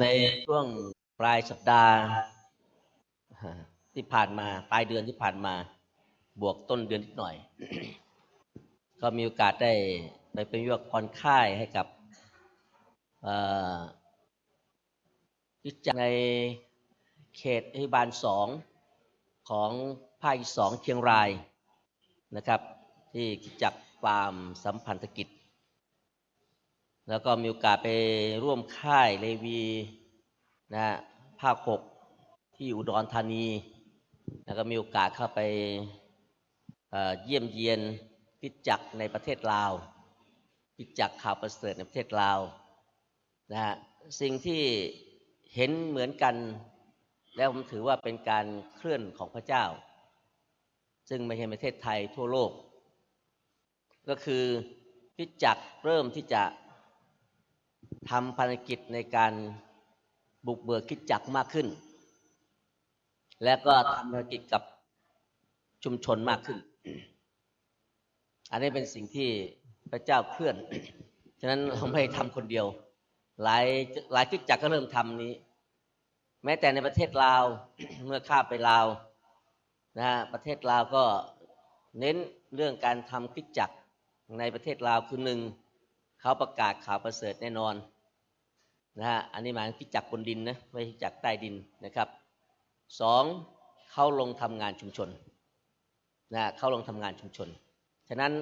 ในช่วงปลายสัปดาห์ ที่ผ่านมาปลายเดือนที่ผ่านมา บวกต้นเดือนนิดหน่อย ก็มีโอกาสได้ไปเป็นยวกคอนค่ายให้กับกิจจัในเขตอิบาลสองของภาคสองเชียงรายนะครับ ที่จจักฟาร์มสัมพันธกิจ แล้วก็มีโอกาสไปร่วมค่ายเลวี นะภาคหกที่อุดรธานีแล้วก็มีโอกาสเข้าไปเยี่ยมเยียนกิจักในประเทศลาวกิจจักข่าวประเสริฐในประเทศลาวนะฮะสิ่งที่เห็นเหมือนกัน แล้วผมถือว่าเป็นการเคลื่อนของพระเจ้า ซึ่งไม่ใช่ประเทศไทยทั่วโลก ก็คือพิจักเริ่มที่จะทำภารกิจในการ บุกเบิกคิดจักมากขึ้น และก็ทำภารกิจกับชุมชนมากขึ้น อันนี้เป็นสิ่งที่พระเจ้าเคลื่อน ฉะนั้นเราไม่ทำคนเดียว หลายหลายคิดจักก็เริ่มทำนี้ แม้แต่ในประเทศลาวเมื่อข้าไปลาวนะประเทศลาวก็เน้นเรื่องการทำคิดจักในประเทศลาวคือหนึ่งเขาประกาศข่าวประเสริฐแน่นอน นะฮะอันนี้หมายถึงจักบนดินนะไม่ใช่จักใต้ดินนะครับสองเข้าลงทำงานชุมชนนะเข้าลงทำงานชุมชน ฉะนั้น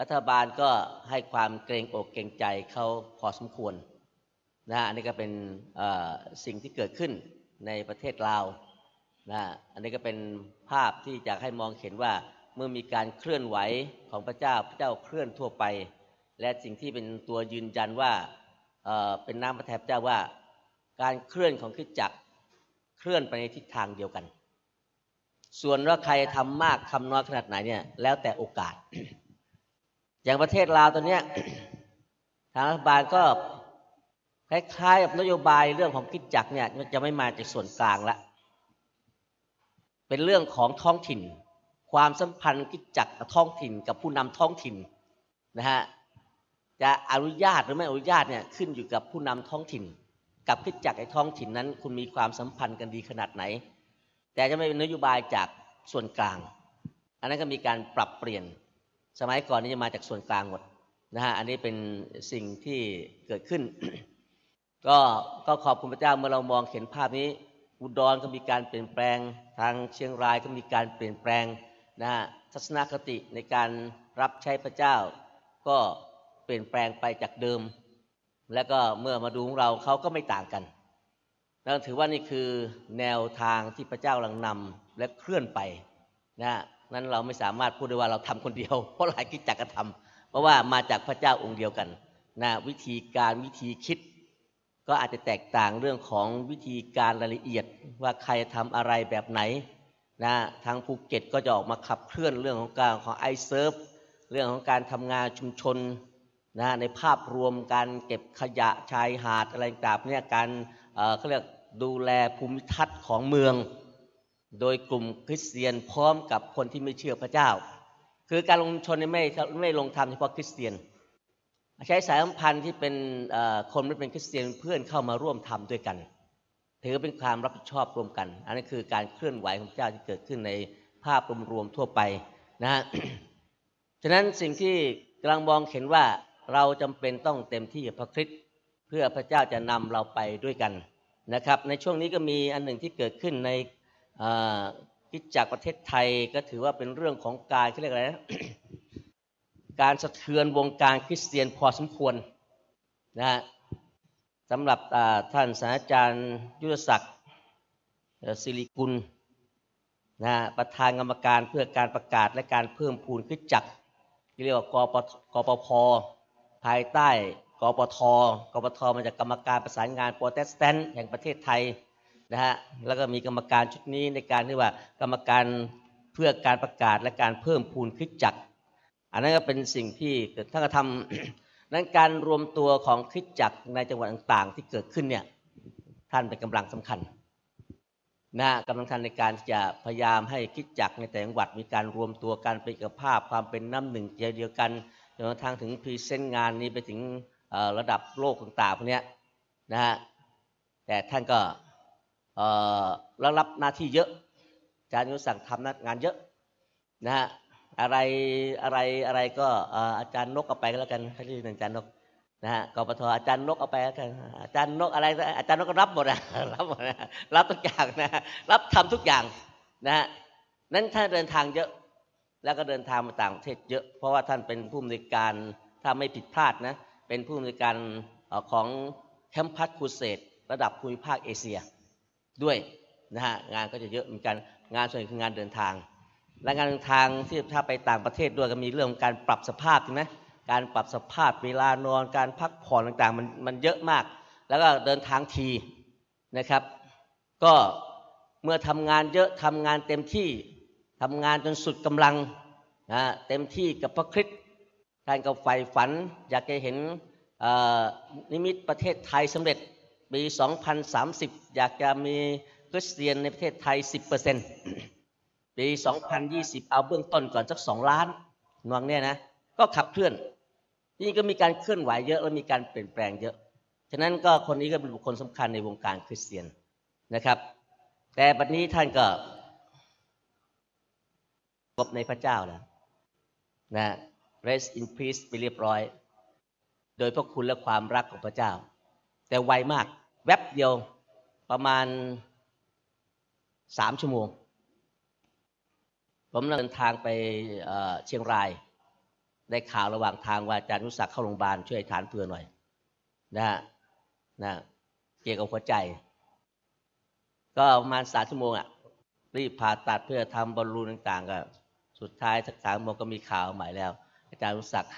รัฐบาลก็ให้ความเกรงอกเกรงใจเขาพอสมควรนะอันนี้ก็เป็นสิ่งที่เกิดขึ้นในประเทศลาวนะอันนี้ก็เป็นภาพที่จะให้มองเห็นว่าเมื่อมีการเคลื่อนไหวของพระเจ้าพระเจ้าเคลื่อนทั่วไป และสิ่งที่เป็นตัวยืนยันว่า เป็นน้ำพระทัยพระเจ้าว่า การเคลื่อนของคิดจักเคลื่อนไปในทิศทางเดียวกัน ส่วนว่าใครทำมากทำน้อยขนาดไหนเนี่ย แล้วแต่โอกาส อย่างประเทศลาวตอนนี้ทางรัฐบาลก็คล้ายๆกับนโยบายเรื่องของคิดจักเนี่ยจะไม่มาจากส่วนกลางละ เป็นเรื่องของท้องถิ่น ความสัมพันธ์คิดจักท้องถิ่นกับผู้นำท้องถิ่นนะฮะ จะอนุญาตหรือไม่อนุญาตเนี่ยขึ้นอยู่กับผู้นำท้องถิ่น กับคิดจักไอ้ท้องถิ่นนั้น คุณมีความสัมพันธ์กันดีขนาดไหน แต่จะไม่เป็นนโยบายจากส่วนกลาง อันนั้นก็มีการปรับเปลี่ยน สมัยก่อนนี่จะมาจากส่วนกลางหมดนะฮะอันนี้เป็นสิ่งที่เกิดขึ้น ก็ก็ขอบคุณพระเจ้าเมื่อเรามองเห็นภาพนี้ อุดรก็มีการเปลี่ยนแปลง ทางเชียงรายก็มีการเปลี่ยนแปลงนะฮะทัศนคติในการรับใช้พระเจ้าก็ เปลี่ยนแปลงไปจากเดิม แล้วก็เมื่อมาดูของเราเขาก็ไม่ต่างกันเราถือว่านี่คือแนวทางที่พระเจ้ากำลังนำและเคลื่อนไปนะนั้นเราไม่สามารถพูดได้ว่าเราทำคนเดียว เพราะหลายคริสตจักรทำเพราะว่ามาจากพระเจ้าองค์เดียวกันนะวิธีการวิธีคิด ก็อาจจะแตกต่างเรื่องของวิธีการรายละเอียดว่าใครทำอะไรแบบไหนนะทางภูเก็ตก็จะออกมาขับเคลื่อนเรื่องของการของ iServe เรื่องของการทำงานชุมชน นะในภาพรวมการเก็บขยะชายหาดอะไรต่างเนี่ยการเขาเรียกดูแลภูมิทัศน์ของเมือง โดยกลุ่มคริสเตียนพร้อมกับคนที่ไม่เชื่อพระเจ้า คือการลงชนไม่ไม่ลงทำเฉพาะคริสเตียน ใช้สายสัมพันธ์ที่เป็นคนไม่เป็นคริสเตียนเพื่อนเข้ามาร่วมทำด้วยกัน ถือเป็นความรับผิดชอบร่วมกัน อันนี้คือการเคลื่อนไหวของพระเจ้าที่เกิดขึ้นในภาพรวมๆทั่วไปนะฮะฉะนั้นสิ่งที่กำลังมองเห็นว่า เราจำเป็นต้องเต็มที่กับพระคริสต์เพื่อพระเจ้าจะนำเราไปด้วยกันนะครับ ในช่วงนี้ก็มีอันหนึ่งที่เกิดขึ้นในคิดจากประเทศไทยก็ถือว่าเป็นเรื่องของการเขาเรียกอะไรนะการสะเทือนวงการคริสเตียนพอสมควรนะฮะสำหรับท่านศาสตราจารย์ยุทธศักดิ์ศิริกุลนะประธานกรรมการเพื่อการประกาศและการเพิ่มพูนคิดจักที่เรียกว่ากปกปพ ภายใต้กปทกปทมาจากกรรมการประสานงานโปรเตสแตนต์แห่งประเทศไทยนะฮะแล้วก็มีกรรมการชุดนี้ในการที่ว่ากรรมการเพื่อการประกาศและการเพิ่มพูนคิดจักอันนั้นก็เป็นสิ่งที่ท่านก็ทำนั้นการรวมตัวของคิดจักในจังหวัดต่างๆ ที่เกิดขึ้นเนี่ยท่านเป็นกำลังสำคัญนะกำลังทันในการจะพยายามให้คิดจักในแต่จังหวัดมีการรวมตัวกันเป็นกับภาพความเป็นน้ำหนึ่งใจเดียวกัน จนกระทั่งถึง present งานนี้ไปถึงระดับโลกต่างๆพวกนี้นะฮะแต่ท่านก็แล้วรับหน้าที่เยอะอาจารย์ยุสั่งทำงานเยอะนะฮะอะไรอะไรอะไรก็อาจารย์นกเอาไปก็แล้วกันเขาเรียกอาจารย์นกนะฮะกปทอาจารย์นกเอาไปกันอาจารย์นกอะไรอาจารย์นกก็รับหมดนะรับหมดนะรับทุกอย่างนะรับทำทุกอย่างนะฮะนั้นท่านเดินทางเยอะ แล้วก็เดินทางมาต่างประเทศเยอะ เพราะว่าท่านเป็นผู้อำนวยการถ้าไม่ผิดพลาดนะ เป็นผู้อำนวยการของแคมปัสคูเซตระดับภูมิภาคเอเชีย ด้วยนะฮะงานก็จะเยอะมีการงานส่วนใหญ่คืองานเดินทาง และงานเดินทางที่ถ้าไปต่างประเทศด้วยก็มีเรื่องการปรับสภาพใช่ไหมการปรับสภาพเวลานอนการพักผ่อนต่างๆมันมันเยอะมาก แล้วก็เดินทางทีนะครับ ก็เมื่อทำงานเยอะทำงานเต็มที่ ทำงานจนสุดกำลังนะเต็มที่กับพระคริสต์ท่านก็ใฝ่ฝัน อยากจะเห็นนิมิตประเทศไทยสำเร็จปี 2030 อยากจะมีคริสเตียนในประเทศไทย 10%ปี 2020 เอาเบื้องต้นก่อนสัก 2 ล้านนวงเนี่ยนะ ก็ขับเคลื่อนนี่ก็มีการเคลื่อนไหวเยอะและมีการเปลี่ยนแปลงเยอะ ฉะนั้นก็คนนี้ก็เป็นบุคคลสำคัญในวงการคริสเตียนนะครับ แต่บัดนี้ท่านก็ บในพระเจ้าแล้วนะ rest in peace ไปเรียบร้อย โดยพระคุณและความรักของพระเจ้า แต่ไวมาก แวบเดียวประมาณสามชั่วโมง ผมเดินทางไปเชียงราย ได้ข่าวระหว่างทางว่าอาจารย์นุสักเข้าโรงพยาบาลช่วยฐานเพื่อหน่อย นะฮะนะเกี่ยวกับหัวใจ ก็ประมาณสามชั่วโมงอะรีบผ่าตัดเพื่อทำบอลลูนต่างๆก็ สุดท้ายสักสามโมงก็มีข่าวใหม่แล้ว อาจารย์รุศักดิ์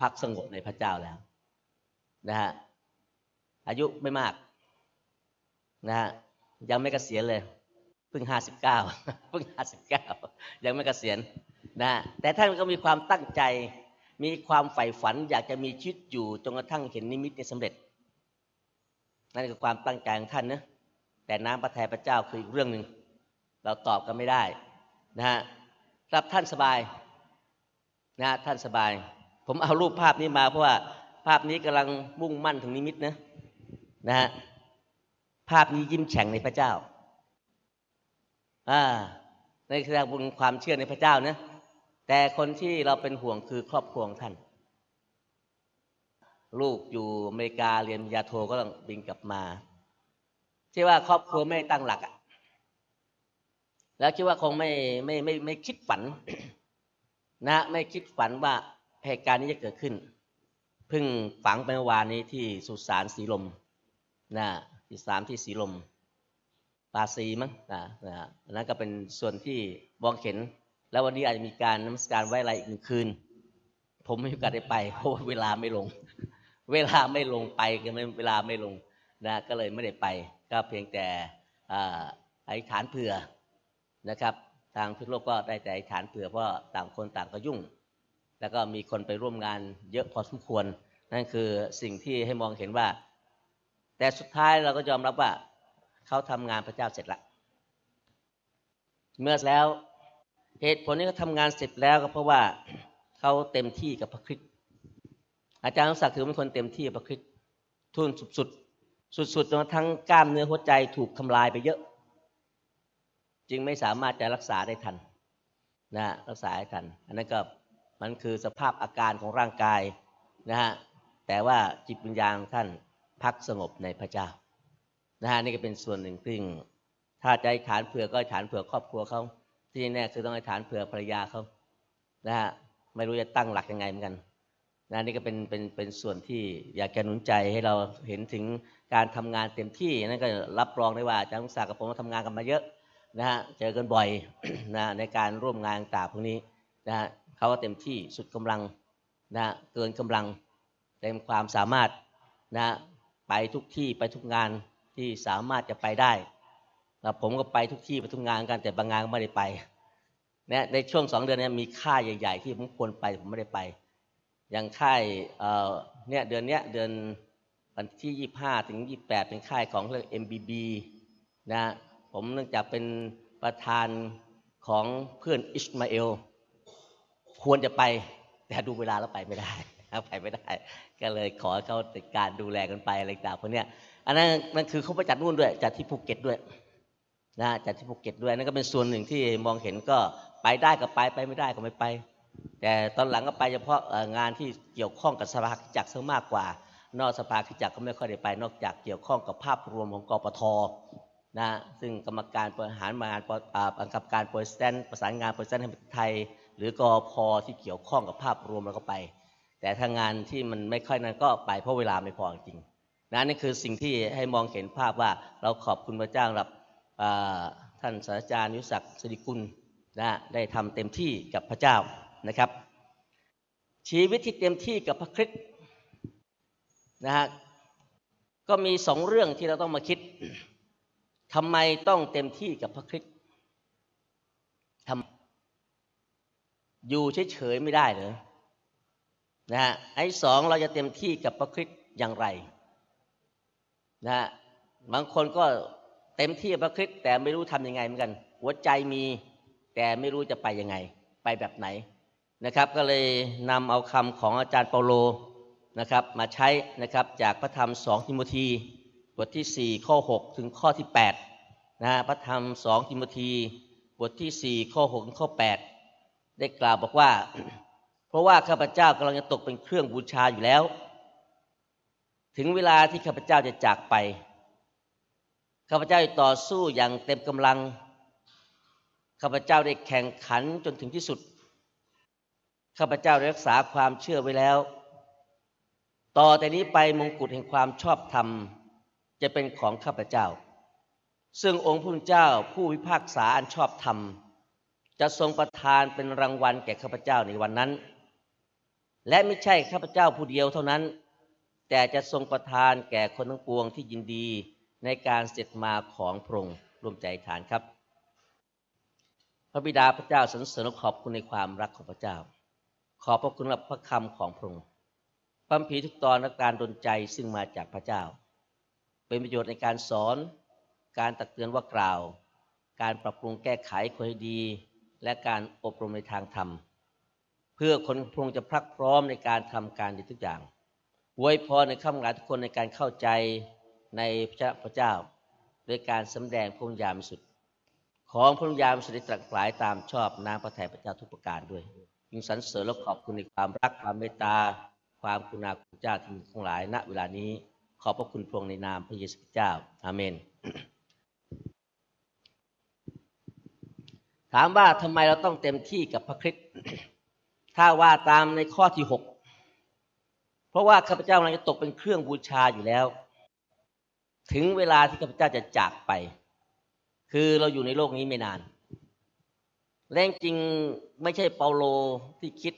พักสงบในพระเจ้าแล้ว นะฮะอายุไม่มาก นะฮะยังไม่เกษียณเลยเพิ่งห้าสิบเก้าเพิ่งห้าสิบเก้ายังไม่เกษียณนะฮะแต่ท่านก็มีความตั้งใจ มีความใฝ่ฝัน อยากจะมีชีวิตอยู่จนกระทั่งเห็นนิมิตในสำเร็จ นั่นคือความตั้งใจของท่านนะแต่น้ำพระทัยพระเจ้าคืออีกเรื่องหนึ่งเราตอบกันไม่ได้ นะฮะรับท่านสบายนะท่านสบาย ผมเอารูปภาพนี้มาเพราะว่าภาพนี้กำลังมุ่งมั่นถึงนิมิตนะนะฮะภาพนี้ยิ้มแฉ่งในพระเจ้าอ่าในแสดงบุญความเชื่อในพระเจ้านะแต่คนที่เราเป็นห่วงคือครอบครัวท่าน ลูกอยู่อเมริกาเรียนยาโทก็ต้องบินกลับมาที่ว่าครอบครัวไม่ตั้งหลักอะ แล้วคิดว่าคงไม่ไม่ไม่ไม่คิดฝัน นะไม่คิดฝันว่าเหตุการณ์นี้จะเกิดขึ้นเพิ่งฝังไปเมื่อวานนี้ที่สุสานสีลมนะที่สามที่สีลมปาซีมั้งนะนะนั่นก็เป็นส่วนที่มองเห็น แล้ววันนี้อาจจะมีการน้ำสการไว้อะไรอีกหนึ่งคืน ผมไม่มีโอกาสได้ไป เพราะว่าเวลาไม่ลง เวลาไม่ลงไปก็ไม่เวลาไม่ลงนะก็เลยไม่ได้ไป ก็เพียงแต่อธิษฐานเผื่อ นะครับทางพิโลกก็ได้แต่ฐานเผื่อเพราะต่างคนต่างก็ยุ่ง แล้วก็มีคนไปร่วมงานเยอะพอสมควร นั่นคือสิ่งที่ให้มองเห็นว่า แต่สุดท้ายเราก็ยอมรับว่าเขาทำงานพระเจ้าเสร็จละเมื่อแล้วเหตุผลนี้เขาทางานเสร็จแล้วก็เพราะว่าเขาเต็มที่กับพระคริสต์อาจารย์ศักดิ์ถือเป็นคนเต็มที่กับพระคริสต์ทุนสุดๆสุดๆจนทั้งกล้ามเนื้อหัวใจถูกทำลายไปเยอะ จึงไม่สามารถจะรักษาได้ทันนะรักษาได้ทัน อันนั้นก็มันคือสภาพอาการของร่างกายนะฮะแต่ว่าจิตวิญญาณท่านพักสงบในพระเจ้านะฮะนี่ก็เป็นส่วนหนึ่งซึ่งถ้าใจฐานเผื่อก็ฐานเผื่อครอบครัวเขาที่แน่คือต้องให้ฐานเผื่อภรรยาเขานะฮะไม่รู้จะตั้งหลักยังไงเหมือนกันนะนี่ก็เป็นเป็นเป็นส่วนที่อยากจะหนุนใจให้เราเห็นถึงการทำงานเต็มที่นั่นก็รับรองได้ว่าอาจารย์มุสากับผมทำงานกันมาเยอะ นะฮะเจอกันบ่อยนะในการร่วมงานต่างพวกนี้นะฮะเขาก็เต็มที่สุดกำลังนะเกินกำลังเต็มความสามารถนะไปทุกที่ไปทุกงานที่สามารถจะไปได้แล้วผมก็ไปทุกที่ไปทุกงานกันแต่บางงานก็ไม่ได้ไปเนี่ยในช่วงสองเดือนนี้มีค่ายใหญ่ ๆ ที่ผมควรไปผมไม่ได้ไป อย่างค่ายเนี่ยเดือนเนี้ยเดือนวันที่ยี่ห้าถึงยี่แปดเป็นค่ายของเรื่อง MBB นะ ผมเนื่องจากเป็นประธานของเพื่อนอิสมาเอล ควรจะไปแต่ดูเวลาแล้วไปไม่ได้ไปไม่ได้ ก็เลยขอเขาจัดการดูแลกันไปอะไรต่างพวกนี้อันนั้นนั่นคือเขาไปจัดนู่นด้วยจัดที่ภูเก็ตด้วยนะจัดที่ภูเก็ตด้วยนั่นก็เป็นส่วนหนึ่งที่มองเห็นก็ไปได้ก็ไปไปไม่ได้ก็ไม่ไป แต่ตอนหลังก็ไปเฉพาะงานที่เกี่ยวข้องกับสภาจักรซะมากกว่า นอกสภาจักรก็ไม่ค่อยได้ไป นอกจากเกี่ยวข้องกับภาพรวมของกปท นะซึ่งกรรมการบริหารงานบังคับการโปรสแตนประสานงานโปรสแตนไทย หรือกอพอที่เกี่ยวข้องกับภาพรวมเราก็ไป แต่ทางานที่มันไม่ค่อยนั้นก็ไปเพราะเวลาไม่พอจริงนะนี่คือสิ่งที่ให้มองเห็นภาพว่าเราขอบคุณพระเจ้ารับท่านศาสตราจารย์ยุศักดิ์สิริกุลนะได้ทำเต็มที่กับพระเจ้านะครับ ชีวิตที่เต็มที่กับพระคริสต์นะฮะก็มีสองเรื่องที่เราต้องมาคิด ทำไมต้องเต็มที่กับพระคริสต์ทำอยู่เฉยๆไม่ได้เลยนะฮะไอ้สองเราจะเต็มที่กับพระคริสต์อย่างไรนะฮะบางคนก็เต็มที่พระคริสต์แต่ไม่รู้ทำยังไงเหมือนกัน หัวใจมีแต่ไม่รู้จะไปยังไง ไปแบบไหนนะครับ ก็เลยนำเอาคำของอาจารย์เปาโลนะครับ มาใช้นะครับจากพระธรรมสองทิโมธี ทที่ 4 ข้อ 6 ถึงข้อที่8นะพระธรรมสองทิโมธีบทที่ 4 ข้อ 6 ถึงข้อ 8 ได้กล่าวบอกว่า เพราะว่าข้าพเจ้ากำลังจะตกเป็นเครื่องบูชาอยู่แล้ว ถึงเวลาที่ข้าพเจ้าจะจากไป ข้าพเจ้าต่อสู้อย่างเต็มกำลัง ข้าพเจ้าได้แข่งขันจนถึงที่สุด ข้าพเจ้ารักษาความเชื่อไว้แล้ว ต่อแต่นี้ไปมงกุฎแห่งความชอบธรรม จะเป็นของข้าพเจ้า ซึ่งองค์พระเจ้าผู้พิพากษาอันชอบธรรม จะทรงประทานเป็นรางวัลแก่ข้าพเจ้าในวันนั้น และไม่ใช่ข้าพเจ้าผู้เดียวเท่านั้น แต่จะทรงประทานแก่คนทั้งปวงที่ยินดีในการเสร็จมาของพระองค์ร่วมใจฐานครับ พระบิดาพระเจ้าสรรเสริญขอบคุณในความรักของพระเจ้า ขอบพระคุณรับพระคำของพระองค์พัมผีทุกตอนและการดลใจซึ่งมาจากพระเจ้า เป็นประโยชน์ในการสอน การตักเตือนว่ากล่าว การปรับปรุงแก้ไขคนให้ดี และการอบรมในทางธรรม เพื่อคนพงจะพรักพร้อมในการทำการดีทุกอย่างไวยพรในข้ามหลายทุกคนในการเข้าใจในพระเจ้า โดยการสำแดงพระญามสุด ของพระญามสุดได้ตรัสหลายตามชอบน้ำพระทัยพระเจ้าทุกประการด้วยยิ่งสรรเสริญและขอบคุณในความรักความเมตตา ความกุณาคุณเจ้าที่มีทั้งหลายณเวลานี้ ขอบพระคุณพระองค์ในนามพระเยซูเจ้า อาเมน ถามว่าทำไมเราต้องเต็มที่กับพระคริสต์ ถ้าว่าตามในข้อที่หก เพราะว่าข้าพเจ้ากำลังจะตกเป็นเครื่องบูชาอยู่แล้ว ถึงเวลาที่ข้าพเจ้าจะจากไป คือเราอยู่ในโลกนี้ไม่นาน แรงจริงไม่ใช่เปาโลที่คิด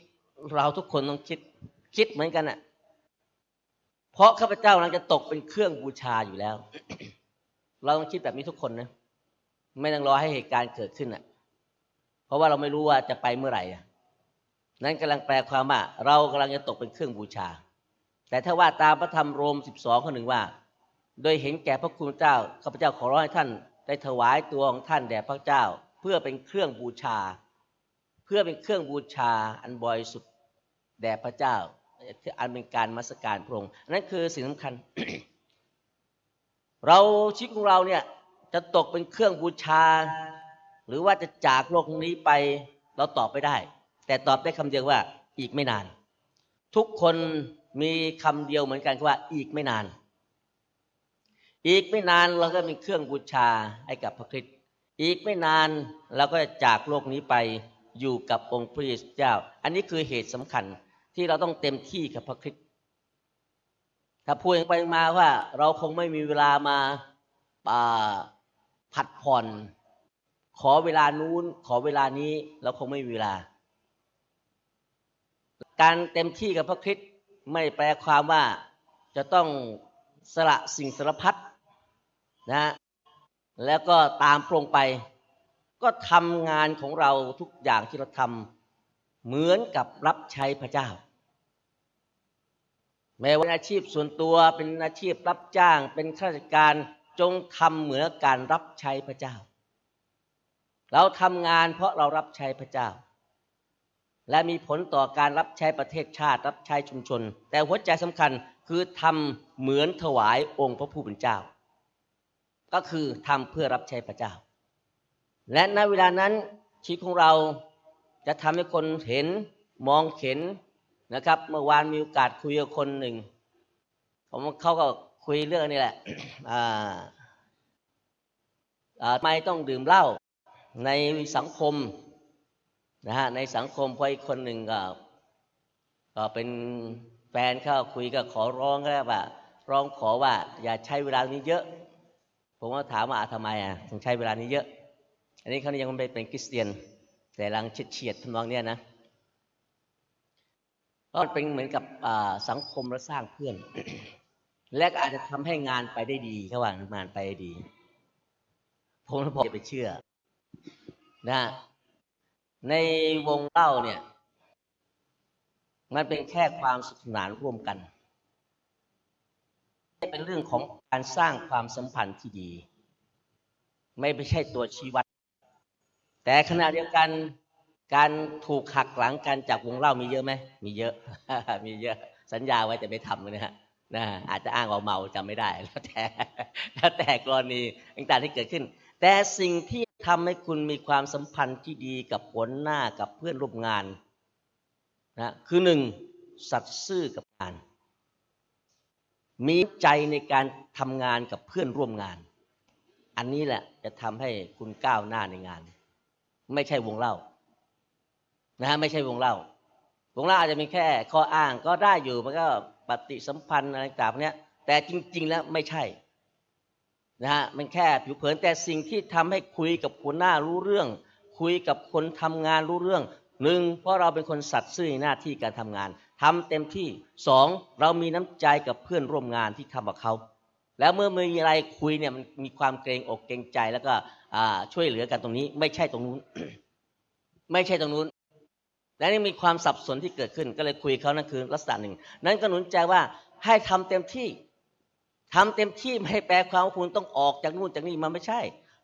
เราทุกคนต้องคิด คิดเหมือนกันอะ เพราะข้าพเจ้ากำลังจะตกเป็นเครื่องบูชาอยู่แล้ว เราต้องคิดแบบนี้ทุกคนนะ ไม่ต้องรอให้เหตุการณ์เกิดขึ้นอะเพราะว่าเราไม่รู้ว่าจะไปเมื่อไหร่นั้นกำลังแปลความว่า เรากำลังจะตกเป็นเครื่องบูชา แต่ถ้าว่าตามพระธรรมโรมสิบสองข้อหนึ่งว่า โดยเห็นแก่พระคุณเจ้าข้าพเจ้าขอร้องให้ท่าน ได้ถวายตัวของท่านแด่พระเจ้า เพื่อเป็นเครื่องบูชา เพื่อเป็นเครื่องบูชาอันบริสุทธิ์แด่พระเจ้า อันเป็นการมัสการพระองค์นั่นคือสิ่งสำคัญ เราชีวิตของเราเนี่ยจะตกเป็นเครื่องบูชา หรือว่าจะจากโลกนี้ไปเราตอบไม่ได้ แต่ตอบได้คำเดียวว่าอีกไม่นาน ทุกคนมีคำเดียวเหมือนกันว่าอีกไม่นาน อีกไม่นานเราก็มีเครื่องบูชาให้กับพระคริสต์อีกไม่นานเราก็จะจากโลกนี้ไปอยู่กับองค์พระเยซูเจ้า อันนี้คือเหตุสำคัญ ที่เราต้องเต็มที่กับพระคริสต์ถ้าพูดไปมาว่า เราคงไม่มีเวลามาผัดผ่อน ขอเวลานู้น ขอเวลานี้ เราคงไม่มีเวลา การเต็มที่กับพระคริสต์ไม่แปลความว่าจะต้องสละสิ่งสารพัดนะ แล้วก็ตามปรงไป ก็ทำงานของเราทุกอย่างที่เราทำ เหมือนกับรับใช้พระเจ้า แม้ว่าอาชีพส่วนตัวเป็นอาชีพรับจ้าง เป็นข้าราชการจงทำเหมือนการรับใช้พระเจ้า เราทำงานเพราะเรารับใช้พระเจ้า และมีผลต่อการรับใช้ประเทศชาติรับใช้ชุมชน แต่หัวใจสำคัญคือทำเหมือนถวายองค์พระผู้เป็นเจ้า ก็คือทำเพื่อรับใช้พระเจ้า และในเวลานั้นชีวิตของเรา จะทำให้คนเห็นมองเห็นนะครับ เมื่อวานมีโอกาสคุยกับคนหนึ่งผมเขาก็คุยเรื่องนี้แหละทำไมต้องดื่มเหล้าในสังคมนะฮะในสังคมพออีกคนหนึ่งก็ก็เป็นแฟนเขาคุยก็ขอร้องก็ว่า ร้องขอว่า อย่าใช้เวลานี้เยอะ ผมก็ถามว่าทำไมอะถึงใช้เวลานี้เยอะ อันนี้เขายังไม่เป็นคริสเตียน แต่ลังเฉียดเฉียดทำนองเนี้ยนะก็เป็นเหมือนกับสังคมและสร้างเพื่อน และก็อาจจะทำให้งานไปได้ดีระหว่างงานไปได้ดี ผมก็บอกไปเชื่อ นะ ในวงเล่าเนี่ย มันเป็นแค่ความสุขสนานร่วมกันเป็นเรื่องของการสร้างความสัมพันธ์ที่ดี ไม่ใช่ตัวชี้วัด แต่ขณะเดียวกันการถูกหักหลังกันจากวงเล่ามีเยอะไหมมีเยอะ มีเยอะสัญญาไว้แต่ไม่ทำนะฮะนะอาจจะอ้างว่าเมาจำไม่ได้แล้วแต่แล้วแต่กรณีต่างๆที่เกิดขึ้น แต่สิ่งที่ทำให้คุณมีความสัมพันธ์ที่ดีกับผลหน้ากับเพื่อนร่วมงานนะคือหนึ่งสัตย์ซื่อกับงาน มีใจในการทำงานกับเพื่อนร่วมงาน อันนี้แหละจะทำให้คุณก้าวหน้าในงาน ไม่ใช่วงเล่านะฮะไม่ใช่วงเล่า วงเล่าอาจจะมีแค่ข้ออ้างก็ได้อยู่มันก็ปฏิสัมพันธ์อะไรต่างๆเนี้ย แต่จริง ๆ แล้วไม่ใช่นะฮะมันแค่ผิวเผินแต่สิ่งที่ทำให้คุยกับหัวหน้ารู้เรื่อง คุยกับคนทำงานรู้เรื่องหนึ่งเพราะเราเป็นคนสัตย์ซื่อในหน้าที่การทำงานทำเต็มที่สองเรามีน้ำใจกับเพื่อนร่วมงานที่ทำกับเขา แล้วเมื่อมีอะไรคุยเนี่ยมันมีความเกรงอกเกรงใจแล้วก็ช่วยเหลือกันตรงนี้ ไม่ใช่ตรงนู้น ไม่ใช่ตรงนู้น และนี่มีความสับสนที่เกิดขึ้น ก็เลยคุยเขานั่นคือลักษณะหนึ่ง นั้นก็หนุนใจว่าให้ทำเต็มที่ทำเต็มที่ไม่แปลความว่าคุณต้องออกจากนู่นจากนี่มันไม่ใช่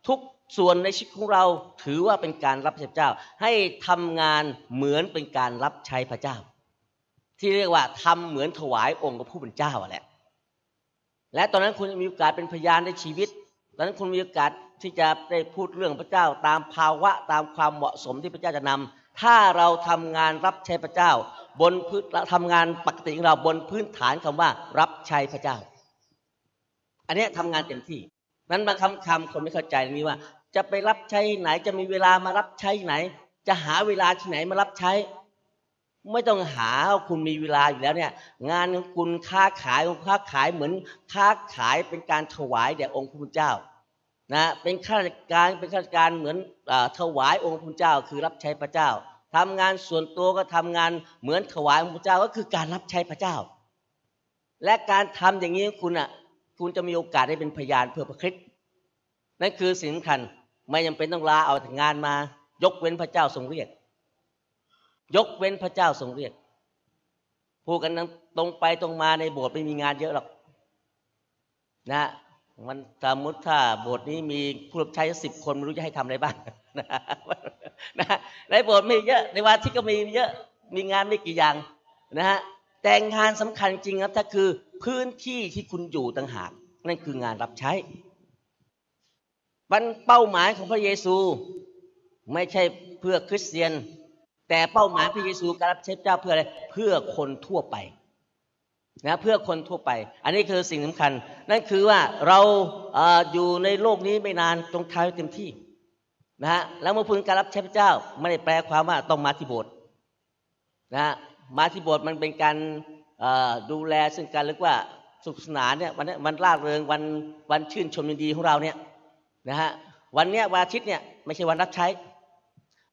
ทุกส่วนในชีวิตของเราถือว่าเป็นการรับใช้พระเจ้า ให้ทำงานเหมือนเป็นการรับใช้พระเจ้า ที่เรียกว่าทำเหมือนถวายองค์พระผู้เป็นเจ้าแหละ และตอนนั้นคุณมีโอกาสเป็นพยานในชีวิตตอนนั้นคุณมีโอกาสที่จะได้พูดเรื่องพระเจ้าตามภาวะตามความเหมาะสมที่พระเจ้าจะนำถ้าเราทำงานรับใช้พระเจ้า บนพื้นทำงานปกติของเราบนพื้นฐานคำว่ารับใช้พระเจ้า อันนี้ทำงานเต็มที่นั้นบางคำคำคนไม่เข้าใจนี้ว่า จะไปรับใช้ไหนจะมีเวลามารับใช้ไหน จะหาเวลาที่ไหนมารับใช้ ไม่ต้องหาคุณมีเวลาอยู่แล้วเนี่ย งานของคุณค้าขายของค้าขายเหมือนค้าขายเป็นการถวายแด่องค์พระพุทธเจ้านะเป็นข้าราชการเป็นข้าราชการเหมือนอถวายองค์พระพุทธเจ้า คือรับใช้พระเจ้าทำงานส่วนตัวก็ทำงานเหมือนถวายองค์พระเจ้าก็คือการรับใช้พระเจ้า และการทำอย่างนี้คุณอะคุณจะมีโอกาสได้เป็นพยานเพื่อพระคริสต์นั่นคือสิ่งสำคัญไม่จาเป็นต้องลาเอางานมายกเว้นพระเจ้าทรงเรียก ยกเว้นพระเจ้าทรงเรียกพูดกันตรงไปตรงมาในโบสถ์ไม่มีงานเยอะหรอกนะมันสมมติถ้าโบสถ์นี้มีผู้รับใช้สิบคนไม่รู้จะให้ทำอะไรบ้างนะในโบสถ์มีเยอะในวันที่ก็มีเยอะมีงานไม่กี่อย่างนะฮะแต่งานสำคัญจริงครับถ้าคือพื้นที่ที่คุณอยู่ต่างหากนั่นคืองานรับใช้บันเป้าหมายของพระเยซู ไม่ใช่เพื่อคริสเตียน แต่เป้าหมายพระเยซูการรับใช้เจ้าเพื่ออะไรเพื่อคนทั่วไปนะเพื่อคนทั่วไป อันนี้คือสิ่งสำคัญ นั่นคือว่าเราอยู่ในโลกนี้ไม่นานตรงท้ายเต็มที่นะฮะแล้วเมื่อพูดการรับใช้พระเจ้าไม่ได้แปลความว่าต้องมาที่โบสถ์นะมาที่โบสถ์มันเป็นการดูแลซึ่งกันหรือว่าสุขสนานเนี่ยวันนี้วันร่าเริงวันวันชื่นชมยินดีของเราเนี่ยนะฮะวันเนี้ยวันอาทิตย์เนี่ยไม่ใช่วันรับใช้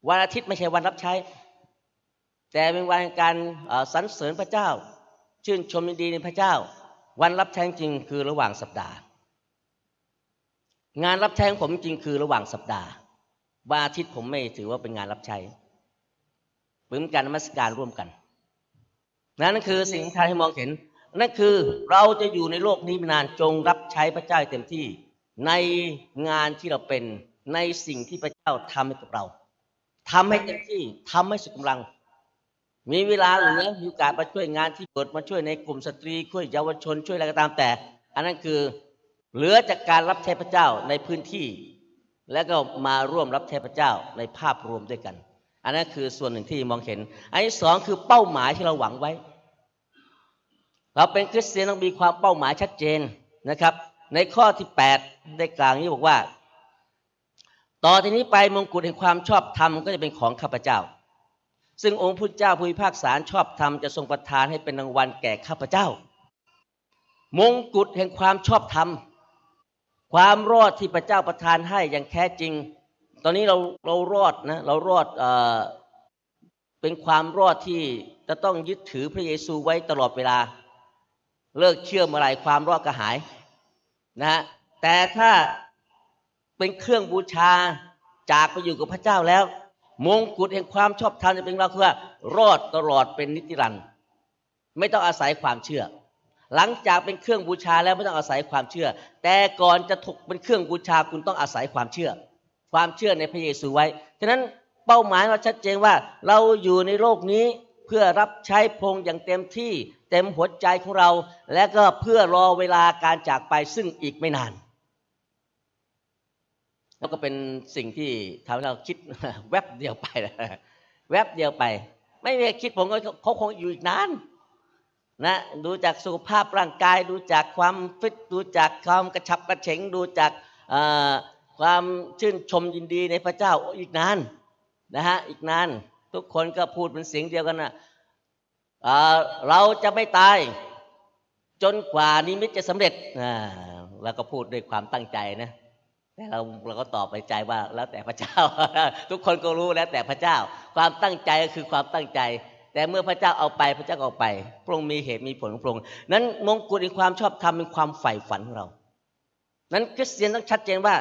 วันอาทิตย์ไม่ใช่วันรับใช้ แต่เป็นวันการสรรเสริญพระเจ้า ชื่นชมยินดีในพระเจ้า วันรับใช้จริงคือระหว่างสัปดาห์ งานรับใช้ของผมจริงคือระหว่างสัปดาห์วันอาทิตย์ผมไม่ถือว่าเป็นงานรับใช้เป็นการนมัสการร่วมกัน นั่นคือสิ่งที่ให้มองเห็น นั่นคือเราจะอยู่ในโลกนี้นานจงรับใช้พระเจ้าเต็มที่ ในงานที่เราเป็นในสิ่งที่พระเจ้าทำให้กับเราทำให้เต็มที่ทำให้สุดกำลัง มีเวลาเหลือมีโอกาสมาช่วยงานที่เปิดมาช่วยในกลุ่มสตรีช่วยเยาวชนช่วยอะไรก็ตามแต่ อันนั้นคือเหลือจากการรับใช้พระเจ้าในพื้นที่ แล้วก็มาร่วมรับใช้พระเจ้าในภาพรวมด้วยกัน อันนั้นคือส่วนหนึ่งที่มองเห็น อันที่สองคือเป้าหมายที่เราหวังไว้ เราเป็นคริสเตียนต้องมีความเป้าหมายชัดเจนนะครับ ในข้อที่8ได้กลางนี้บอกว่า ต่อทีนี้ไปมงกุฎแห่งความชอบธรรมก็จะเป็นของข้าพเจ้า ซึ่งองค์พระเจ้าผู้พิพากษาชอบธรรมจะทรงประทานให้เป็นรางวัลแก่ข้าพเจ้า มงกุฎแห่งความชอบธรรม ความรอดที่พระเจ้าประทานให้อย่างแท้จริง ตอนนี้เราเรารอดนะเรารอดเออเป็นความรอดที่จะต้องยึดถือพระเยซูไว้ตลอดเวลา เลิกเชื่อเมื่อไรความรอดก็หายนะฮะแต่ถ้าเป็นเครื่องบูชาจากไปอยู่กับพระเจ้าแล้ว มงกุฎแห่งความชอบธรรมจะเป็นเราคือว่ารอดตลอดเป็นนิติรันดร์ไม่ต้องอาศัยความเชื่อ หลังจากเป็นเครื่องบูชาแล้วไม่ต้องอาศัยความเชื่อ แต่ก่อนจะถูกเป็นเครื่องบูชาคุณต้องอาศัยความเชื่อ ความเชื่อในพระเยซูไว้ฉะนั้นเป้าหมายเราชัดเจนว่า เราอยู่ในโลกนี้เพื่อรับใช้พงอย่างเต็มที่เต็มหัวใจของเรา และก็เพื่อรอเวลาการจากไปซึ่งอีกไม่นาน แล้วก็เป็นสิ่งที่ทำให้เราคิดแวบเดียวไปแวบเดียวไป ไม่ได้คิดผมก็เขาคงอยู่อีกนานนะดูจากสุขภาพร่างกาย ดูจากความฟิตดูจากความกระชับกระเฉงดูจากความชื่นชมยินดีในพระเจ้าอีกนานนะฮะอีกนานทุกคนก็พูดเป็นเสียงเดียวกันนะเราจะไม่ตาย จนกว่านิมิตจะสำเร็จเราก็พูดด้วยความตั้งใจนะ แต่เราเราก็ตอบไปใจว่าแล้วแต่พระเจ้า ทุกคนก็รู้แล้วแต่พระเจ้า ความตั้งใจก็คือความตั้งใจ แต่เมื่อพระเจ้าเอาไปพระเจ้าเอาไปพระองค์มีเหตุมีผลของพระองค์นั้นมงกุฎในความชอบธรรมเป็นความใฝ่ฝันของเรา นั้นคริสเตียนต้องชัดเจนว่า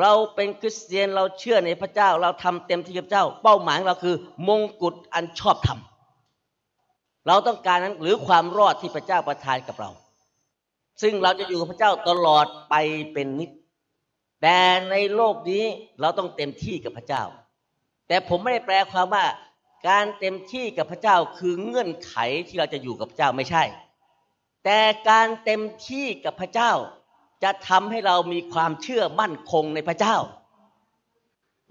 เราเป็นคริสเตียนเราเชื่อในพระเจ้า เราทำเต็มที่กับเจ้า เป้าหมายของเราคือ มงกุฎอันชอบธรรมเราต้องการนั้นหรือความรอดที่พระเจ้าประทานกับเรา ซึ่งเราจะอยู่กับพระเจ้าตลอดไปเป็นนิจ แต่ในโลกนี้เราต้องเต็มที่กับพระเจ้า แต่ผมไม่ได้แปลความว่า การเต็มที่กับพระเจ้าคือเงื่อนไขที่เราจะอยู่กับพระเจ้าไม่ใช่ แต่การเต็มที่กับพระเจ้า จะทำให้เรามีความเชื่อมั่นคงในพระเจ้า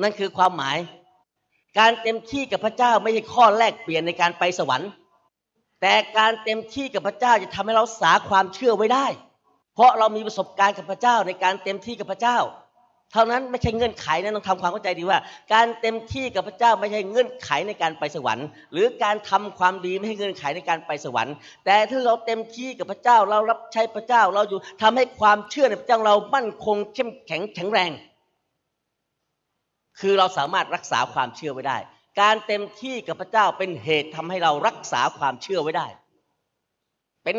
นั่นคือความหมาย การเต็มที่กับพระเจ้าไม่ใช่ข้อแรกเปลี่ยนในการไปสวรรค์ แต่การเต็มที่กับพระเจ้าจะทำให้เราสาความเชื่อไว้ได้ เพราะเรามีประสบการณ์กับพระเจ้าในการเต็มที่กับพระเจ้า เท่านั้นไม่ใช่เงื่อนไขนะต้องทำความเข้าใจดีว่า การเต็มที่กับพระเจ้าไม่ใช่เงื่อนไขในการไปสวรรค์ หรือการทำความดีไม่ใช่เงื่อนไขในการไปสวรรค์ แต่ถ้าเราเต็มที่กับพระเจ้าเรารับใช้พระเจ้าเราอยู่ทำให้ความเชื่อในพระเจ้าเรามั่นคงเข้มแข็งแข็งแรง คือเราสามารถรักษาความเชื่อไว้ได้ การเต็มที่กับพระเจ้าเป็นเหตุทำให้เรารักษาความเชื่อไว้ได้ เป็น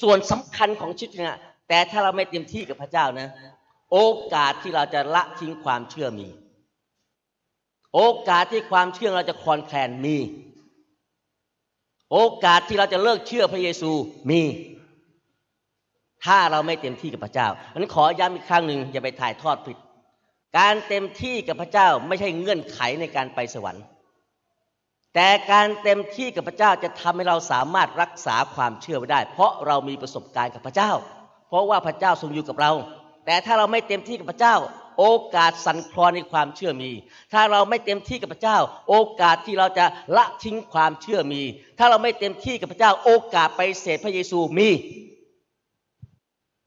ส่วนสำคัญของชีวิตนะ แต่ถ้าเราไม่เต็มที่กับพระเจ้านะ โอกาสที่เราจะละทิ้งความเชื่อมี โอกาสที่ความเชื่อเราจะคลอนแคลนมี โอกาสที่เราจะเลิกเชื่อพระเยซูมี ถ้าเราไม่เต็มที่กับพระเจ้าอันนี้ขอย้ำอีกครั้งหนึ่งอย่าไปถ่ายทอดผิด การเต็มที่กับพระเจ้าไม่ใช่เงื่อนไขในการไปสวรรค์ แต่การเต็มที่กับพระเจ้าจะทำให้เราสามารถรักษาความเชื่อไว้ได้ เพราะเรามีประสบการณ์กับพระเจ้า ราะว่าพระเจ้าทรงอยู่กับเรา แต่ถ้าเราไม่เต็มที่กับพระเจ้า โอกาสสั่นคลอนในความเชื่อมี ถ้าเราไม่เต็มที่กับพระเจ้า โอกาสที่เราจะละทิ้งความเชื่อมี ถ้าเราไม่เต็มที่กับพระเจ้า โอกาสไปเสดพระเยซูมี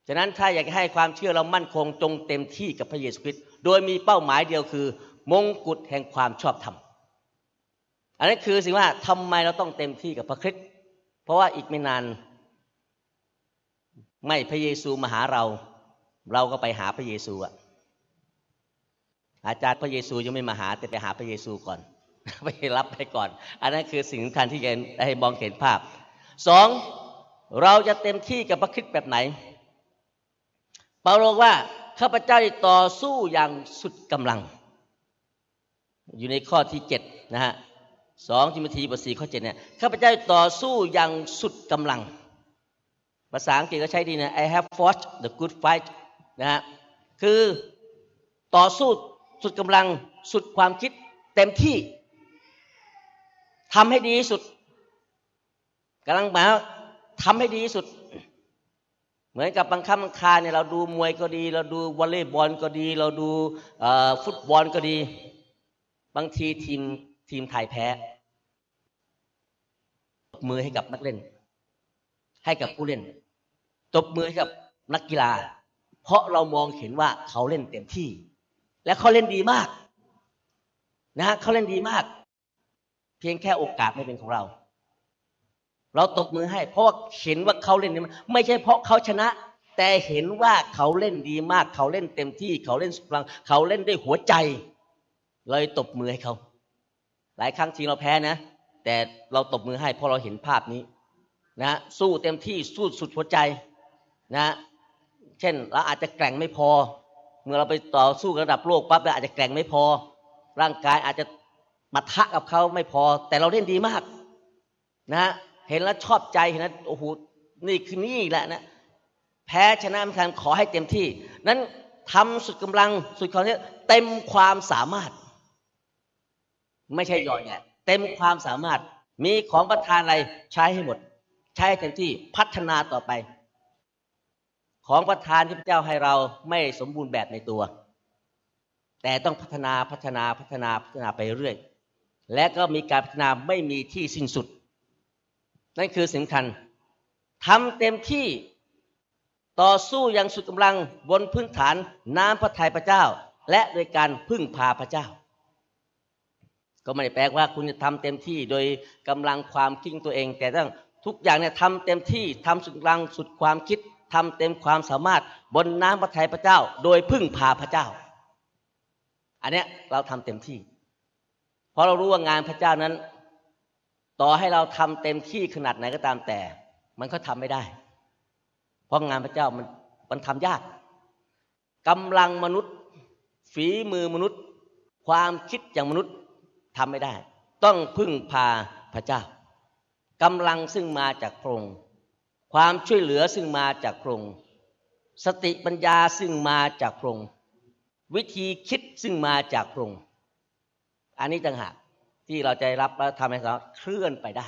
ฉะนั้นถ้าอยากให้ความเชื่อเรามั่นคงจงเต็มที่กับพระเยซูคริสต์โดยมีเป้าหมายเดียวคือ มงกุฎแห่งความชอบธรรมอันนั้นคือสิ่งว่าทำไมเราต้องเต็มที่กับพระคริสต์เพราะว่าอีกไม่นาน ไม่พระเยซูมาหาเรา เราก็ไปหาพระเยซูอะอาจารย์พระเยซูยังไม่มาหา แต่ไปหาพระเยซูก่อน ไปรับไปก่อน อันนั้นคือสิ่งสำคัญที่จะให้มองเห็นภาพสองเราจะเต็มที่กับพระคิดแบบไหน เปาโลว่าข้าพเจ้าต่อสู้อย่างสุดกำลัง อยู่ในข้อที่เจ็ดนะฮะสองทิมธีบทสี่ข้อเจ็ดเนี่ยข้าพเจ้าต่อสู้อย่างสุดกำลัง ภาษาอังกฤษก็ใช้ดีนะ I have fought the good fight นะฮะคือต่อสู้สุดกำลังสุดความคิดเต็มที่ทำให้ดีที่สุดกำลังมาทำให้ดีที่สุด เหมือนกับบางครั้งบางคาเนี่ยเราดูมวยก็ดี เราดูวอลเลย์บอลก็ดี เราดูฟุตบอลก็ดี บางทีทีมทีมไทยแพ้มือให้กับนักเล่น ให้กับผู้เล่นตบมือกับนักกีฬา เพราะเรามองเห็นว่าเขาเล่นเต็มที่ และเขาเล่นดีมาก นะฮะเขาเล่นดีมาก เพียงแค่โอกาสไม่เป็นของเรา เราตบมือให้ เพราะว่าเห็นว่าเขาเล่นดีไม่ใช่เพราะเขาชนะ แต่เห็นว่าเขาเล่นดีมาก เขาเล่นเต็มที่ เขาเล่นสุดพลัง เขาเล่นด้วยหัวใจ เลยตบมือให้เขา หลายครั้งทีเราแพ้นะ แต่เราตบมือให้เพราะเราเห็นภาพนี้ นะสู้เต็มที่สู้สุดหัวใจนะเช่นเราอาจจะแกร่งไม่พอ เมื่อเราไปต่อสู้ระดับโลกปั๊บเราอาจจะแกร่งไม่พอ ร่างกายอาจจะมาทะกับเขาไม่พอ แต่เราเล่นดีมากนะเห็นแล้วชอบใจเห็นแล้วโอ้โหนี่คือนี่แหละนะแพ้ชนะไม่ทันขอให้เต็มที่ นั้นทำสุดกำลังสุดความเต็มความสามารถ ไม่ใช่ย่อยแย่เต็มความสามารถมีของประทานอะไรใช้ให้หมด ใช้เต็มที่พัฒนาต่อไป ของประทานที่พระเจ้าให้เราไม่สมบูรณ์แบบในตัว แต่ต้องพัฒนาพัฒนาพัฒนาพัฒนาไปเรื่อย และก็มีการพัฒนาไม่มีที่สิ้นสุด นั่นคือสำคัญทำเต็มที่ต่อสู้อย่างสุดกำลังบนพื้นฐานน้ำพระทัยพระเจ้า และโดยการพึ่งพาพระเจ้า ก็ไม่ได้แปลว่าคุณจะทำเต็มที่โดยกำลังความคิดตัวเอง แต่ต้อง ทุกอย่างเนี่ยทำเต็มที่ทำสุดกำลังสุดความคิดทำเต็มความสามารถบนน้ำพระทัยพระเจ้า โดยพึ่งพาพระเจ้า อันเนี้ยเราทำเต็มที่ เพราะเรารู้ว่างานพระเจ้านั้น ต่อให้เราทำเต็มที่ขนาดไหนก็ตามแต่ มันก็ทำไม่ได้ เพราะงานพระเจ้ามันมันทำยากกำลังมนุษย์ ฝีมือมนุษย์ ความคิดอย่างมนุษย์ทำไม่ได้ ต้องพึ่งพาพระเจ้า กำลังซึ่งมาจากพระองค์ความช่วยเหลือซึ่งมาจากพระองค์สติปัญญาซึ่งมาจากพระองค์วิธีคิดซึ่งมาจากพระองค์อันนี้ต่างหากที่เราจะรับแล้วทำให้เราเคลื่อนไปได้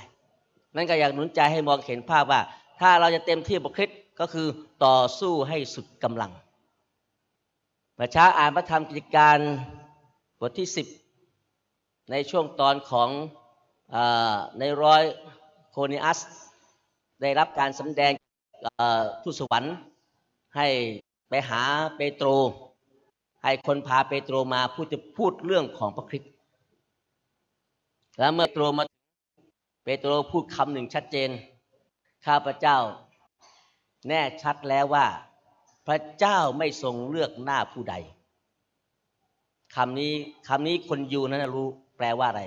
นั่นก็อยากหนุนใจให้มองเห็นภาพว่า ถ้าเราจะเต็มที่บุคลิกก็คือต่อสู้ให้สุดกำลังประชาอ่านพระธรรมกิจการบทที่สิบในช่วงตอนของอในร้อย นิอัส ได้รับการสำแดงทูตสวรรค์ให้ไปหาเปโตร ให้คนพาเปโตรมาพูดจะพูดเรื่องของพระคริสต์แล้วเมื่อเปโตรมาเปโตรพูดคำหนึ่งชัดเจน ข้าพเจ้าแน่ชัดแล้วว่า พระเจ้าไม่ทรงเลือกหน้าผู้ใดคำนี้คำนี้คนยูนั้นรู้แปลว่าอะไร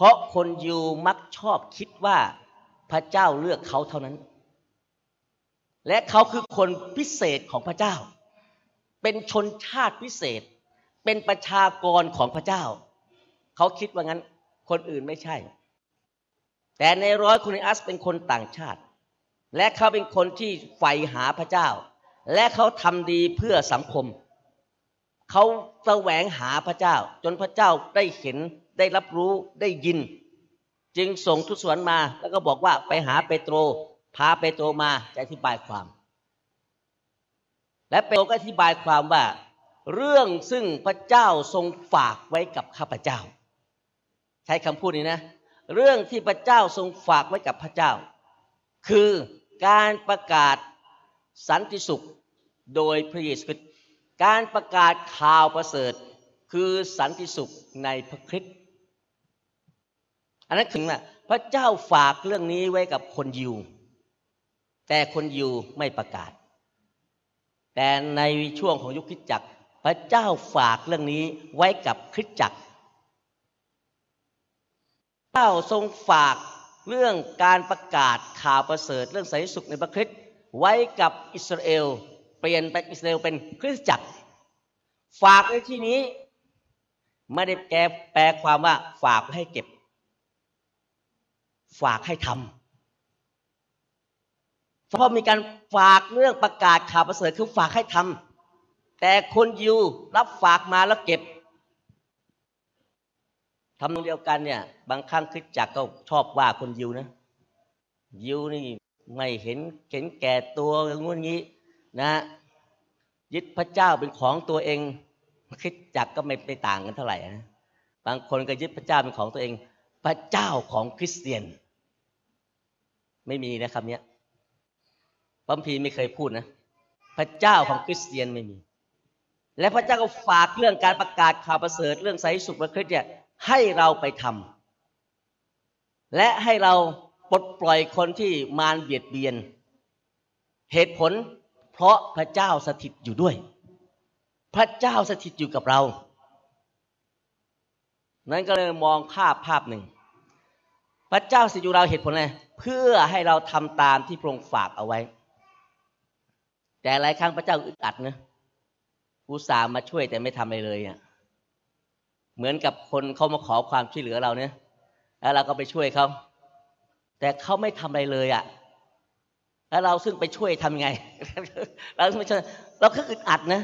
เพราะคนยูมักชอบคิดว่าพระเจ้าเลือกเขาเท่านั้น และเขาคือคนพิเศษของพระเจ้า เป็นชนชาติพิเศษ เป็นประชากรของพระเจ้า เขาคิดว่างั้น คนอื่นไม่ใช่ แต่ในร้อยคนอัสเป็นคนต่างชาติ และเขาเป็นคนที่ใฝ่หาพระเจ้า และเขาทำดีเพื่อสังคม เขาแสวงหาพระเจ้า จนพระเจ้าได้เห็นได้รับรู้ได้ยิน จึงส่งทุสวนมา แล้วก็บอกว่าไปหาเปโตร พาเปโตรมาจะอธิบายความ และเปโตรก็อธิบายความว่า เรื่องซึ่งพระเจ้าทรงฝากไว้กับข้าพเจ้า ใช้คำพูดนี้นะ เรื่องที่พระเจ้าทรงฝากไว้กับพระเจ้า คือการประกาศสันติสุขโดยพระเยซูคริสต์ การประกาศข่าวประเสริฐคือสันติสุขในพระคริสต์อันนั้นถึงนะพระเจ้าฝากเรื่องนี้ไว้กับคนยิว แต่คนยิวไม่ประกาศ แต่ในช่วงของยุคคริสตจักร พระเจ้าฝากเรื่องนี้ไว้กับคริสตจักรเจ้าทรงฝากเรื่องการประกาศข่าวประเสริฐ เรื่องสันติสุขในพระคริสต์ไว้กับอิสราเอล เปลี่ยนไปอิสราเอลเป็นคริสตจักร ฝากในที่นี้ ไม่ได้แกแปลความว่า ฝากให้เก็บ ฝากให้ทำเพราะมีการฝากเรื่องประกาศข่าวประเสริฐคือฝากให้ทำแต่คนยิวรับฝากมาแล้วเก็บทำนองเดียวกันเนี่ย บางครั้งคริสจักรก็ชอบว่าคนยิวนะยิวนี่ไม่เห็นเห็นแก่ตัวงุ่นงี้ นะยึดพระเจ้าเป็นของตัวเอง คิดจักก็ไม่ไปต่างกันเท่าไหร่นะบางคนก็ยึดพระเจ้าเป็นของตัวเอง พระเจ้าของคริสเตียน ไม่มีนะคำนี้พัมพีไม่เคยพูดนะ พระเจ้าของคริสเตียนไม่มี และพระเจ้าก็ฝากเรื่องการประกาศข่าวประเสริฐเรื่องไสยสุขพระคริสเนี่ยให้เราไปทำและให้เราปลดปล่อยคนที่มารเบียดเบียน เหตุผล เพราะพระเจ้าสถิตอยู่ด้วย พระเจ้าสถิตอยู่กับเรา นั้นก็เลยมองภาพภาพหนึ่ง พระเจ้าสถิตอยู่เราเหตุผลอะไรเพื่อให้เราทำตามที่พระองค์ฝากเอาไว้ แต่หลายครั้งพระเจ้าอึดอัดนะอุตส่าห์มาช่วยแต่ไม่ทำอะไรเลยอะเหมือนกับคนเขามาขอความช่วยเหลือเราเนี่ยแล้วเราก็ไปช่วยเขาแต่เขาไม่ทำอะไรเลยอะ แล้วเราซึ่งไปช่วยทำไง เราไม่ช่วยเราก็อึดอัดนะ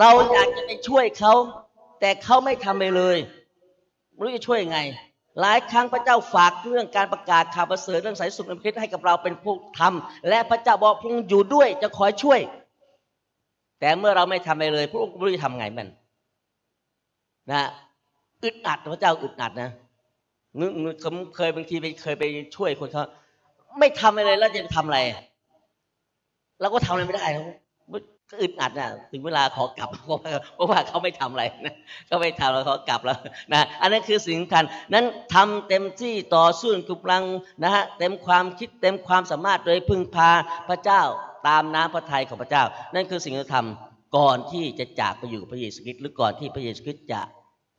เราอยากจะไปช่วยเขาแต่เขาไม่ทำไรเลยไม่รู้จะช่วยยังไง หลายครั้งพระเจ้าฝากเรื่องการประกาศข่าวประเสริฐเรื่องสายสุขในพิษให้กับเราเป็นผู้ทำและพระเจ้าบอกพระองค์อยู่ด้วยจะคอยช่วย แต่เมื่อเราไม่ทำไรเลย พระองค์ไม่รู้จะทำไงมันนะอึดอัดพระเจ้าอึดอัดนะนึกเคยบางทีไปเคยไปช่วยคนเขา ไม่ทำอะไรแล้วจะทำอะไรเราก็ทำอะไรไม่ได้ก็อึดอัดนะถึงเวลาขอกลับเพราะว่าเพราะว่าเขาไม่ทำอะไรนะก็ไม่ทำแล้วขอกลับแล้วนะอันนั้นคือสิ่งสำคัญนั้นทำเต็มที่ต่อสู้กำลังนะฮะเต็มความคิดเต็มความสามารถโดยพึ่งพาพระเจ้าตามน้ำพระทัยของพระเจ้า นั่นคือสิ่งที่ทำก่อนที่จะจากไปอยู่พระเยซูคริสต์หรือก่อนที่พระเยซูคริสต์จะ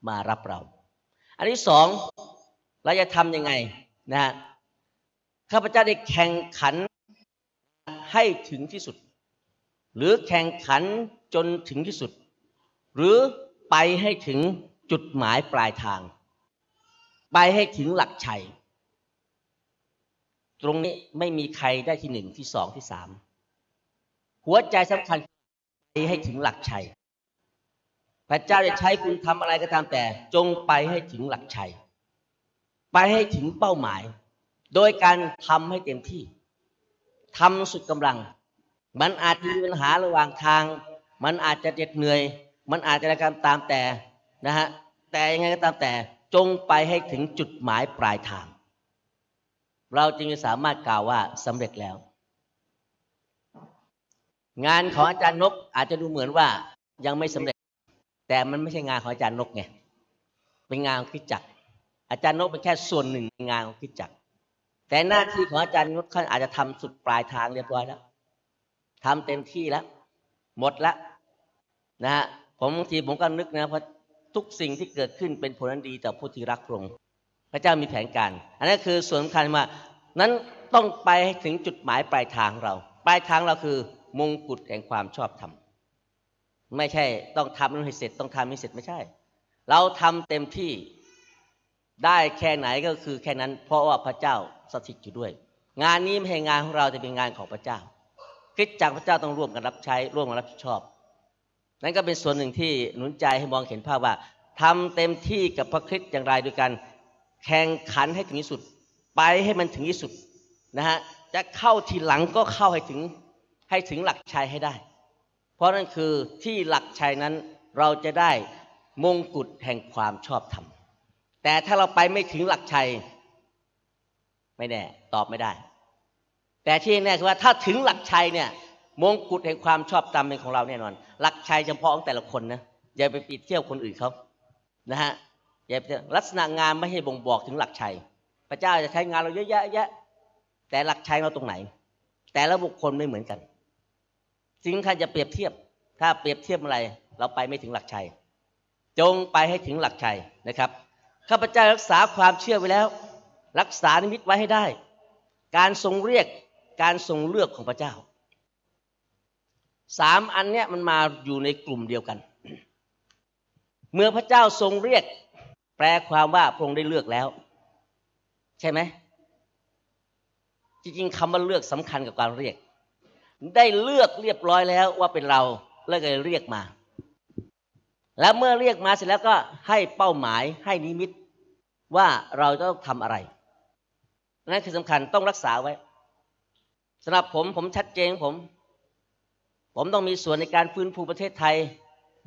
มารับเรา อันที่สองเราจะทำยังไงนะ ข้าพเจ้าได้แข่งขันให้ถึงที่สุด หรือแข่งขันจนถึงที่สุด หรือไปให้ถึงจุดหมายปลายทาง ไปให้ถึงหลักชัย ตรงนี้ไม่มีใครได้ที่หนึ่งที่สองที่สามหัวใจสำคัญไปให้ถึงหลักชัยพระเจ้าจะใช้คุณทำอะไรก็ตามแต่ จงไปให้ถึงหลักชัย ไปให้ถึงเป้าหมาย โดยการทำให้เต็มที่ทำสุดกำลัง มันอาจจะมีปัญหาระหว่างทาง มันอาจจะเจ็ดเหนื่อย มันอาจจะอะไรก็ตามแต่นะฮะแต่ยังไงก็ตามแต่จงไปให้ถึงจุดหมายปลายทาง เราจึงจะสามารถกล่าวว่าสำเร็จแล้ว งานของอาจารย์นกอาจจะดูเหมือนว่ายังไม่สำเร็จ แต่มันไม่ใช่งานของอาจารย์นกไงเป็นงานคิดจักรอาจารย์นกเป็นแค่ส่วนหนึ่งในงานของคิดจักร แต่หน้าที่ของอาจารย์นกท่านอาจจะทำสุดปลายทางเรียบร้อยแล้วทำเต็มที่แล้ว หมดแล้วนะฮะผมบางทีผมก็นึกนะเพราะทุกสิ่งที่เกิดขึ้นเป็นผลดีต่อผู้ที่รักพระองค์พระเจ้ามีแผนการ อันนั้นคือส่วนสำคัญว่านั้นต้องไปถึงจุดหมายปลายทางเรา ปลายทางเราคือมงกุฎแห่งความชอบธรรมไม่ใช่ต้องทำให้เสร็จต้องทำให้เสร็จไม่ใช่ เราทำเต็มที่ ได้แค่ไหนก็คือแค่นั้น เพราะว่าพระเจ้าสถิตอยู่ด้วย งานนี้ไม่ใช่งานของเราแต่เป็นงานของพระเจ้าคิดจากพระเจ้าต้องร่วมกันรับใช้ร่วมกันรับผิดชอบ นั่นก็เป็นส่วนหนึ่งที่หนุนใจให้มองเห็นภาพว่าทำเต็มที่กับพระคริสต์อย่างไรด้วยกันแข่งขันให้ถึงที่สุด ไปให้มันถึงที่สุดนะฮะจะเข้าทีหลังก็เข้าให้ถึงให้ถึงหลักชัยให้ได้ เพราะนั่นคือที่หลักชัยนั้นเราจะได้มงกุฎแห่งความชอบธรรม แต่ถ้าเราไปไม่ถึงหลักชัย ไม่แน่ ตอบไม่ได้ แต่ที่แน่คือว่าถ้าถึงหลักชัยเนี่ย มงกุฎแห่งความชอบธรรมเป็นของเราแน่นอน หลักชัยเฉพาะของแต่ละคนนะอย่าไปปิดเที่ยวคนอื่นเขานะฮะอย่าไปลักษณะงานไม่ให้บ่งบอกถึงหลักชัย พระเจ้าจะใช้งานเราเยอะแยะแต่หลักชัยเราตรงไหน แต่ละบุคคลไม่เหมือนกันสิ่งที่จะเปรียบเทียบ ถ้าเปรียบเทียบอะไร เราไปไม่ถึงหลักชัย จงไปให้ถึงหลักชัยนะครับ ข้าพเจ้ารักษาความเชื่อไว้แล้ว รักษานิมิตไว้ให้ได้ การทรงเรียกการทรงเลือกของพระเจ้าสามอันเนี้ยมันมาอยู่ในกลุ่มเดียวกัน เมื่อพระเจ้าทรงเรียก แปลความว่าพระองค์ได้เลือกแล้ว ใช่ไหมจริงๆคำว่าเลือกสำคัญกับการเรียก ได้เลือกเรียบร้อยแล้วว่าเป็นเราแล้วก็เรียกมา แล้วเมื่อเรียกมาเสร็จแล้วก็ให้เป้าหมายให้นิมิต ว่าเราจะต้องทำอะไรนั่นคือสำคัญต้องรักษาไว้สำหรับผมผมชัดเจนผม ผมต้องมีส่วนในการฟื้นฟูประเทศไทย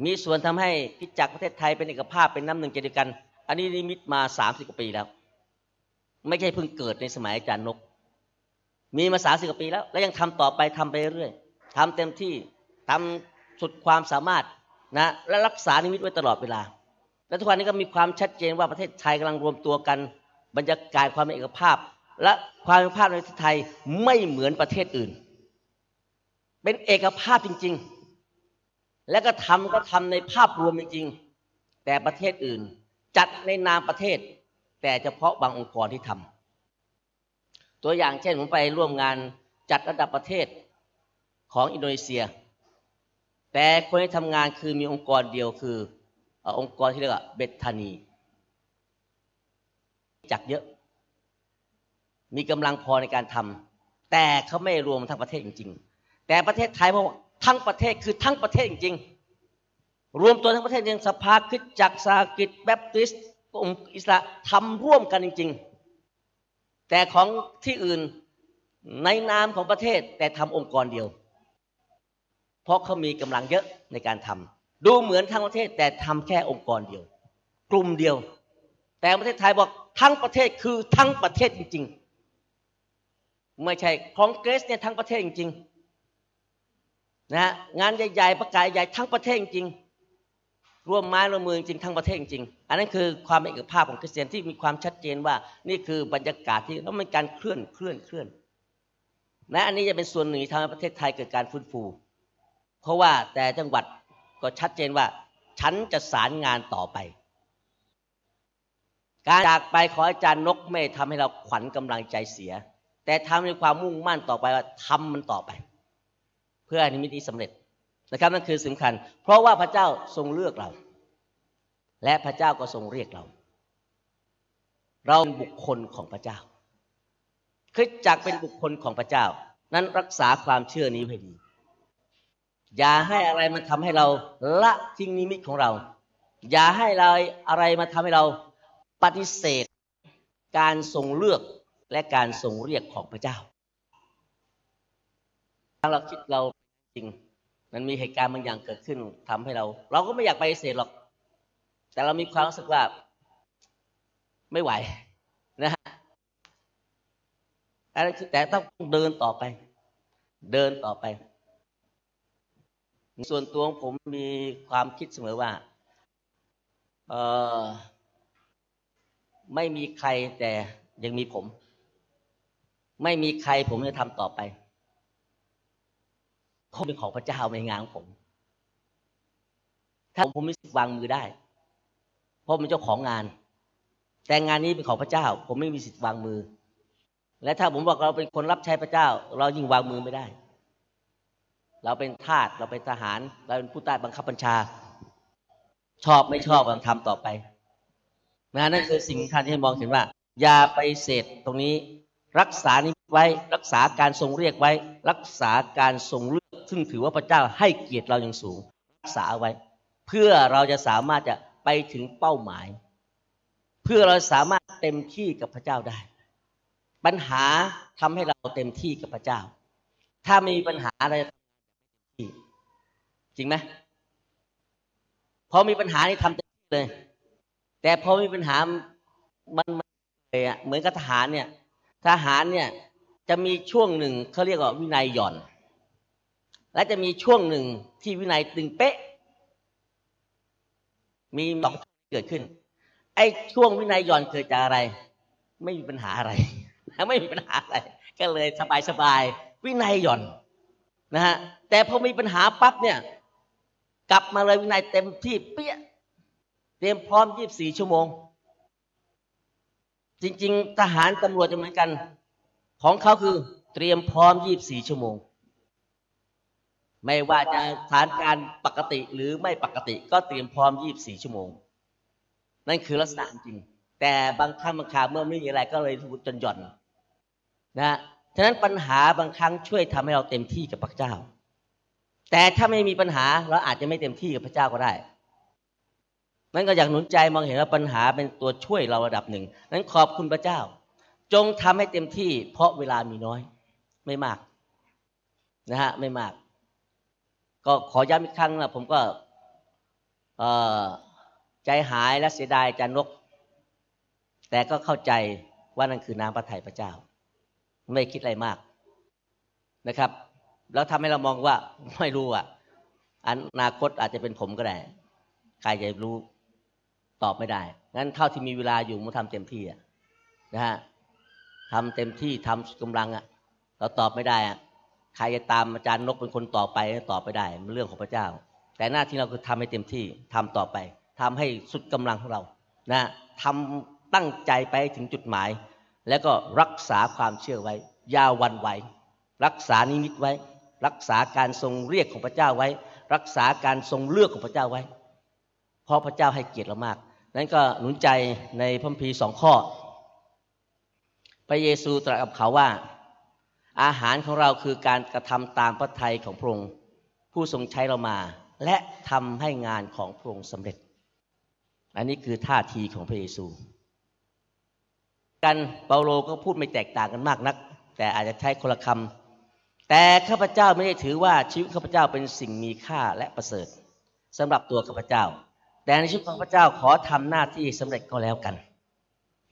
มีส่วนทำให้พิจักประเทศไทยเป็นเอกภาพเป็นน้ำหนึ่งใจเดียวกัน อันนี้นิมิตมาสามสิบกว่าปีแล้ว ไม่ใช่เพิ่งเกิดในสมัยอาจารย์นก มีมาสามสิบกว่าปีแล้ว แล้วยังทำต่อไปทำไปเรื่อยทำเต็มที่ทำสุดความสามารถนะและรักษานิมิตไว้ตลอดเวลา และทุกวันนี้ก็มีความชัดเจนว่าประเทศไทยกำลังรวมตัวกัน บรรยากาศความเป็นเอกภาพ และความเป็นภาพในประเทศไทยไม่เหมือนประเทศอื่น เป็นเอกภาพจริง ๆ และก็ทำก็ทำในภาพรวมจริงๆ แต่ประเทศอื่น จัดในนามประเทศ แต่เฉพาะบางองค์กรที่ทำตัวอย่างเช่นผมไปร่วมงานจัดระดับประเทศของอินโดนีเซีย แต่คนที่ทำงานคือมีองค์กรเดียวคือ องค์กรที่เรียกว่าเบธานี จักเยอะ มีกำลังพอในการทำแต่เขาไม่รวมทั้งประเทศจริง ๆ แต่ประเทศไทยเพราะทั้งประเทศคือทั้งประเทศจริง ๆ รวมตัวทั้งประเทศยังสภาคิดจักสากิจแบปติสต์องค์อิสระทำร่วมกันจริง ๆ แต่ของที่อื่นในนามของประเทศแต่ทำองค์กรเดียว เพราะเขามีกำลังเยอะในการทำ ดูเหมือนทั้งประเทศแต่ทำแค่องค์กรเดียว กลุ่มเดียว แต่ประเทศไทยบอกทั้งประเทศคือทั้งประเทศจริง ๆ ไม่ใช่คองเกรสเนี่ยทั้งประเทศจริงๆนะงานใหญ่ๆประกาศใหญ่ทั้งประเทศจริงร่วมไม้ร่วมมือจริงทั้งประเทศจริง อันนั้นคือความเอกภาพของคริสเตียนที่มีความชัดเจนว่า นี่คือบรรยากาศที่ต้องเป็นการเคลื่อนเคลื่อนเคลื่อนนะอันนี้จะเป็นส่วนหนึ่งที่ทำให้ประเทศไทยเกิดการฟื้นฟู เพราะว่าแต่จังหวัด ก็ชัดเจนว่า ฉันจะสารงานต่อไป การจากไปขออาจารย์นกไม่ทำให้เราขวัญกำลังใจเสีย แต่ทำในความมุ่งมั่นต่อไปว่าทำมันต่อไป เพื่อให้นิมิตนี้สำเร็จนะครับนั่นคือสำคัญ เพราะว่าพระเจ้าทรงเลือกเรา และพระเจ้าก็ทรงเรียกเรา เราเป็นบุคคลของพระเจ้าคริสจักเป็นบุคคลของพระเจ้า นั้นรักษาความเชื่อนี้ให้ดี อย่าให้อะไรมาทำให้เราละทิ้งนิมิตของเรา อย่าให้เราอะไรมาทำให้เราปฏิเสธ การทรงเลือกและการทรงเรียกของพระเจ้าถ้าเราคิดเราจริง มันมีเหตุการณ์บางอย่างเกิดขึ้นทำให้เรา เราก็ไม่อยากไปเสธหรอก แต่เรามีความรู้สึกว่า ไม่ไหวนะฮะแต่ต้องเดินต่อไป เดินต่อไป ส่วนตัวผมมีความคิดเสมอว่าเออไม่มีใครแต่ยังมีผม ไม่มีใครผมจะทำต่อไปเขาเป็นของพระเจ้าในงานของผม ถ้าผมไม่วางมือได้ เพราะเป็นเจ้าของงาน แต่งานนี้เป็นของพระเจ้า ผมไม่มีสิทธิ์วางมือ และถ้าผมบอกเราเป็นคนรับใช้พระเจ้า เรายิ่งวางมือไม่ได้ เราเป็นทาสเราเป็นทหาร เราเป็นผู้ใต้บังคับบัญชา ชอบไม่ชอบเราทำต่อไปนะนั่นคือสิ่งที่ให้มองเห็นว่า อย่าไปเสดตรงนี้รักษานี้ไว้รักษาการทรงเรียกไว้ รักษาการทรงเลือก ซึ่งถือว่าพระเจ้าให้เกียรติเราอย่างสูง รักษาไว้ เพื่อเราจะสามารถจะไปถึงเป้าหมาย เพื่อเราสามารถเต็มที่กับพระเจ้าได้ ปัญหาทำให้เราเต็มที่กับพระเจ้า ถ้ามีปัญหาอะไร จริงไหมพอมีปัญหานี่ทำเต็มที่เลย แต่พอมีปัญหามันเลยอะเหมือนกับทหารเนี่ย ทหารเนี่ย จะมีช่วงหนึ่งเขาเรียกว่าวินัยหย่อน และจะมีช่วงหนึ่งที่วินัยตึงเป๊ะ มีสองเกิดขึ้น ไอ้ช่วงวินัยหย่อนเกิดจากอะไร ไม่มีปัญหาอะไรไม่มีปัญหาอะไรก็เลยสบายสบายวินัยหย่อน นะฮะแต่พอมีปัญหาปั๊บเนี่ย กลับมาเลยวินัยเต็มที่เปี้ยเตรียมพร้อมยี่บสี่ชั่วโมง จริง ๆ ทหารตำรวจจะเหมือนกัน ของเขาคือเตรียมพร้อมยี่บสี่ชั่วโมง ไม่ว่าจะสถานการปกติหรือไม่ปกติ ก็เตรียมพร้อม 24 ชั่วโมง นั่นคือลักษณะจริง แต่บางครั้งบางคราวเมื่อไม่มีอะไรก็เลยจนหย่อนนะ ฉะนั้นปัญหาบางครั้งช่วยทำให้เราเต็มที่กับพระเจ้า แต่ถ้าไม่มีปัญหาเราอาจจะไม่เต็มที่กับพระเจ้าก็ได้ นั่นก็อยากหนุนใจมองเห็นว่าปัญหาเป็นตัวช่วยเราระดับหนึ่ง นั้นขอบคุณพระเจ้า จงทำให้เต็มที่ เพราะเวลามีน้อย ไม่มากนะฮะไม่มาก ก็ขอย้ำอีกครั้งนะผมก็ใจหายและเสียดายจานก แต่ก็เข้าใจว่านั่นคือน้ำพระทัยพระเจ้า ไม่คิดอะไรมากนะครับ แล้วทำให้เรามองว่าไม่รู้อะอนาคตอาจจะเป็นผมก็ได้ ใครจะรู้ตอบไม่ได้ งั้นเท่าที่มีเวลาอยู่มันทำเต็มที่อะนะฮะทำเต็มที่ทำกำลังอะ เราตอบไม่ได้อะใครจะตามอาจารย์นกเป็นคนต่อไปตอบไม่ได้มันเรื่องของพระเจ้า แต่หน้าที่เราคือทำให้เต็มที่ทำต่อไปทำให้สุดกำลังของเรา นะทำตั้งใจไปถึงจุดหมาย แล้วก็รักษาความเชื่อไว้ยาวันไหว รักษานิมิตไว้ รักษาการทรงเรียกของพระเจ้าไว้ รักษาการทรงเลือกของพระเจ้าไว้ เพราะพระเจ้าให้เกียรติเรามาก นั้นก็หนุนใจในพระคัมภีสองข้อ พระเยซูตรัสกับเขาว่า อาหารของเราคือการกระทำตามพระทัยของพระองค์ผู้ทรงใช้เรามา และทำให้งานของพระองค์สำเร็จ อันนี้คือท่าทีของพระเยซู กันเปาโลก็พูดไม่แตกต่างกันมากนัก แต่อาจจะใช้คนละคำแต่ข้าพเจ้าไม่ได้ถือว่าชีวิตข้าพเจ้าเป็นสิ่งมีค่าและประเสริฐสำหรับตัวข้าพเจ้า แต่ในชีวิตของข้าพเจ้าขอทำหน้าที่สำเร็จก็แล้วกัน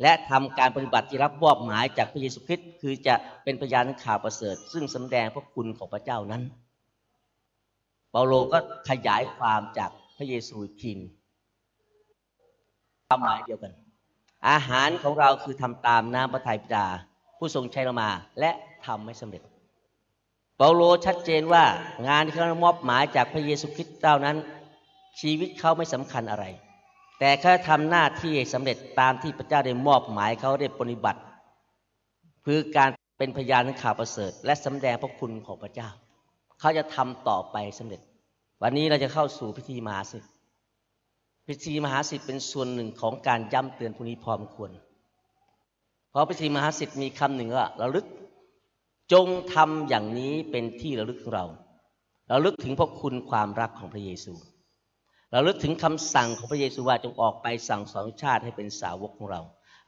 และทำการปฏิบัติที่รับมอบหมายจากพระเยซูคริสต์คือจะเป็นพยานข่าวประเสริฐ ซึ่งสำแดงพระคุณของพระเจ้านั้น เปาโลก็ขยายความจากพระเยซูทินความหมายเดียวกัน อาหารของเราคือทำตามน้ำพระทัยพิดา ผู้ทรงใช้เรามา และทำให้สำเร็จ เปาโลชัดเจนว่างานที่เขามอบหมายจากพระเยซูคริสต์เจ้านั้น ชีวิตเขาไม่สำคัญอะไร แต่เขาทำหน้าที่สำเร็จตามที่พระเจ้าได้มอบหมายเขาได้ปฏิบัติคือการเป็นพยานข่าวประเสริฐ และสำแดงพระคุณของพระเจ้า เขาจะทำต่อไปสำเร็จ วันนี้เราจะเข้าสู่พิธีมาสิ พิธีมหาสิทธิเป็นส่วนหนึ่งของการย้ำเตือนพวกนี้พร้อมควร เพราะพิธีมหาสิทธิมีคำหนึ่งว่าระลึกจงทำอย่างนี้เป็นที่ระลึกของเราเราลึกถึงพระคุณความรักของพระเยซู เราลึกถึงคำสั่งของพระเยซูว่าจงออกไปสั่งสอนชาติให้เป็นสาวกของเรา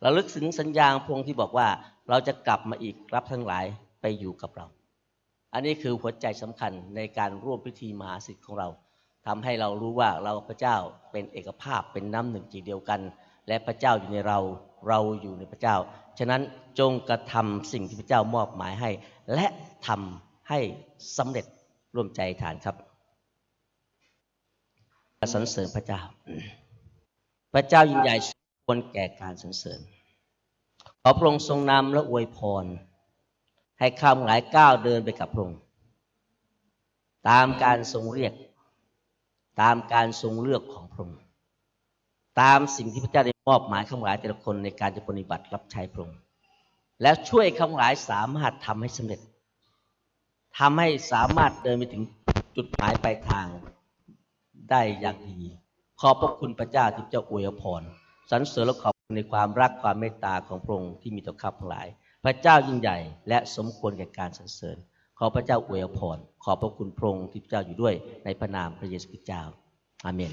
เราลึกถึงสัญญาพงที่บอกว่าเราจะกลับมาอีกรับทั้งหลายไปอยู่กับเรา อันนี้คือหัวใจสำคัญในการร่วมพิธีมหาสิทธิ์ของเรา ทำให้เรารู้ว่าเราพระเจ้าเป็นเอกภาพเป็นน้ำหนึ่งจีเดียวกัน และพระเจ้าอยู่ในเราเราอยู่ในพระเจ้า ฉะนั้นจงกระทำสิ่งที่พระเจ้ามอบหมายให้ และทำให้สำเร็จร่วมใจฐานครับสรรเสริญพระเจ้า พระเจ้ายิ่งใหญ่ควรแก่การสรรเสริญ ขอพระองค์ทรงนำและอวยพร ให้ข้ามหลายก้าวเดินไปกับพระองค์ตามการทรงเรียก ตามการทรงเลือกของพระองค์ตามสิ่งที่พระเจ้าได้มอบหมายข้ามหลายแต่ละคนในการจะปฏิบัติรับใช้พระองค์แล้วช่วยข้างหลายสามารถทำให้สำเร็จทำให้สามารถเดินไปถึงจุดหมายปลายทางได้อย่างดี ขอบพระคุณพระเจ้าที่เจ้าอวยพรสรรเสริญและขอบคุณในความรักความเมตตาของพระองค์ที่มีต่อข้าทั้งหลาย พระเจ้ายิ่งใหญ่และสมควรแก่การสรรเสริญ อพระเจ้าอวยพร ขอบพระคุณพระองค์ที่เจ้าอยู่ด้วยในพระนามพระเยซูคริสต์เจ้า อาเมน